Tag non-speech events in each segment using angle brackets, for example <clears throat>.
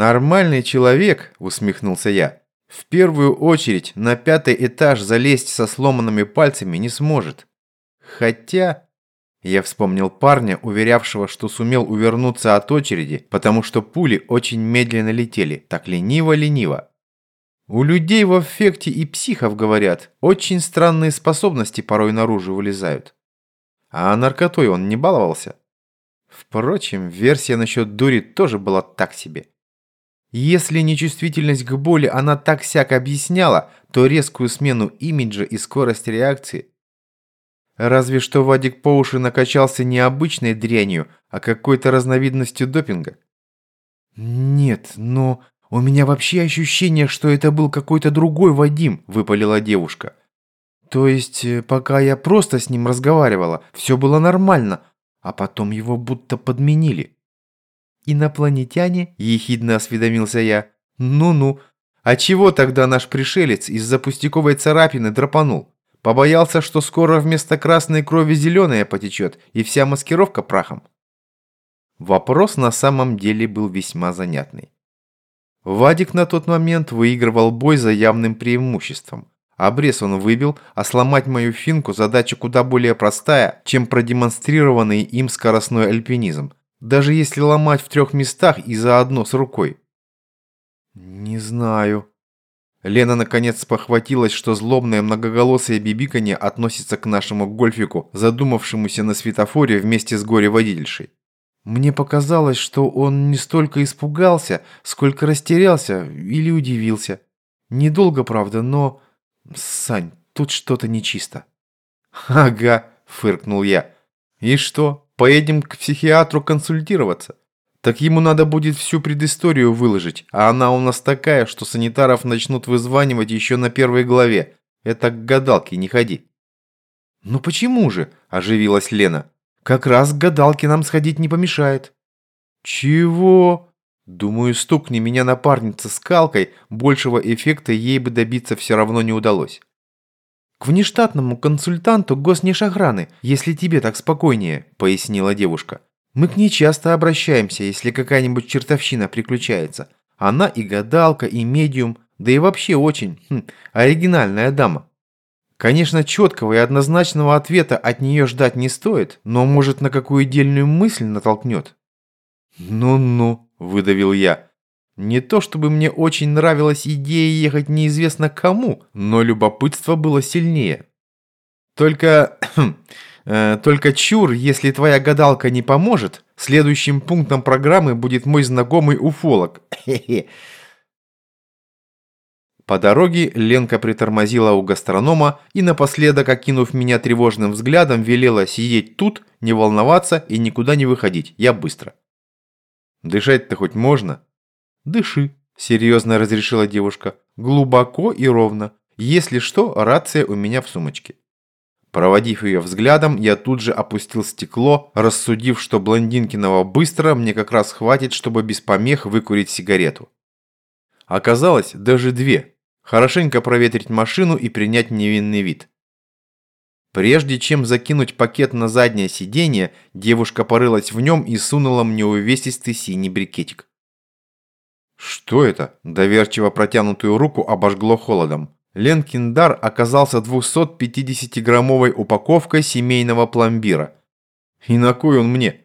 «Нормальный человек», – усмехнулся я, – «в первую очередь на пятый этаж залезть со сломанными пальцами не сможет. Хотя...» Я вспомнил парня, уверявшего, что сумел увернуться от очереди, потому что пули очень медленно летели, так лениво-лениво. У людей в аффекте и психов, говорят, очень странные способности порой наружу вылезают. А наркотой он не баловался? Впрочем, версия насчет дури тоже была так себе. Если нечувствительность к боли она так-сяк объясняла, то резкую смену имиджа и скорость реакции Разве что Вадик по уши накачался не обычной дрянью, а какой-то разновидностью допинга. «Нет, но у меня вообще ощущение, что это был какой-то другой Вадим», – выпалила девушка. «То есть, э, пока я просто с ним разговаривала, все было нормально, а потом его будто подменили». «Инопланетяне?» – ехидно осведомился я. «Ну-ну, а чего тогда наш пришелец из-за пустяковой царапины драпанул?» Побоялся, что скоро вместо красной крови зеленая потечет, и вся маскировка прахом. Вопрос на самом деле был весьма занятный. Вадик на тот момент выигрывал бой за явным преимуществом. Обрез он выбил, а сломать мою финку задача куда более простая, чем продемонстрированный им скоростной альпинизм, даже если ломать в трех местах и заодно с рукой. «Не знаю», Лена наконец похватилась, что злобное многоголосое бибиканье относится к нашему гольфику, задумавшемуся на светофоре вместе с горе-водительшей. Мне показалось, что он не столько испугался, сколько растерялся или удивился. Недолго, правда, но... Сань, тут что-то нечисто. «Ага», — фыркнул я. «И что, поедем к психиатру консультироваться?» Так ему надо будет всю предысторию выложить, а она у нас такая, что санитаров начнут вызванивать еще на первой главе. Это к гадалке не ходи». «Ну почему же?» – оживилась Лена. «Как раз к гадалке нам сходить не помешает». «Чего?» Думаю, стукни меня напарница скалкой, большего эффекта ей бы добиться все равно не удалось. «К внештатному консультанту госнешохраны, если тебе так спокойнее», – пояснила девушка. Мы к ней часто обращаемся, если какая-нибудь чертовщина приключается. Она и гадалка, и медиум, да и вообще очень хм, оригинальная дама. Конечно, четкого и однозначного ответа от нее ждать не стоит, но может на какую дельную мысль натолкнет. «Ну-ну», – выдавил я. Не то чтобы мне очень нравилась идея ехать неизвестно кому, но любопытство было сильнее. Только... <clears throat> Э, только чур, если твоя гадалка не поможет, следующим пунктом программы будет мой знакомый уфолог. По дороге Ленка притормозила у гастронома и напоследок, окинув меня тревожным взглядом, велела сидеть тут, не волноваться и никуда не выходить. Я быстро. «Дышать-то хоть можно?» «Дыши», – серьезно разрешила девушка. «Глубоко и ровно. Если что, рация у меня в сумочке». Проводив ее взглядом, я тут же опустил стекло, рассудив, что блондинкиного быстро мне как раз хватит, чтобы без помех выкурить сигарету. Оказалось, даже две. Хорошенько проветрить машину и принять невинный вид. Прежде чем закинуть пакет на заднее сиденье, девушка порылась в нем и сунула мне увесистый синий брикетик. «Что это?» – доверчиво протянутую руку обожгло холодом. Ленкин дар оказался 250-граммовой упаковкой семейного пломбира. И на кой он мне?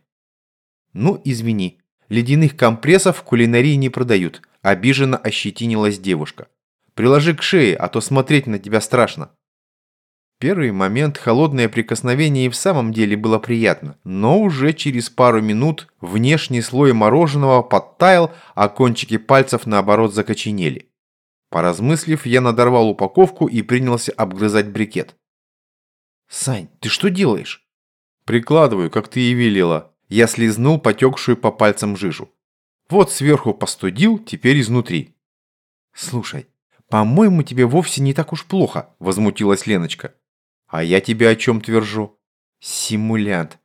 Ну, извини, ледяных компрессов в кулинарии не продают, обиженно ощетинилась девушка. Приложи к шее, а то смотреть на тебя страшно. Первый момент холодное прикосновение и в самом деле было приятно, но уже через пару минут внешний слой мороженого подтаял, а кончики пальцев наоборот закоченели. Поразмыслив, я надорвал упаковку и принялся обгрызать брикет. «Сань, ты что делаешь?» «Прикладываю, как ты и велела». Я слизнул потекшую по пальцам жижу. Вот сверху постудил, теперь изнутри. «Слушай, по-моему, тебе вовсе не так уж плохо», – возмутилась Леночка. «А я тебе о чем твержу?» «Симулянт.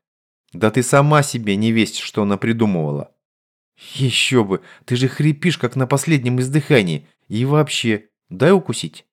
Да ты сама себе не весть, что она придумывала». «Еще бы, ты же хрипишь, как на последнем издыхании. И вообще, дай укусить».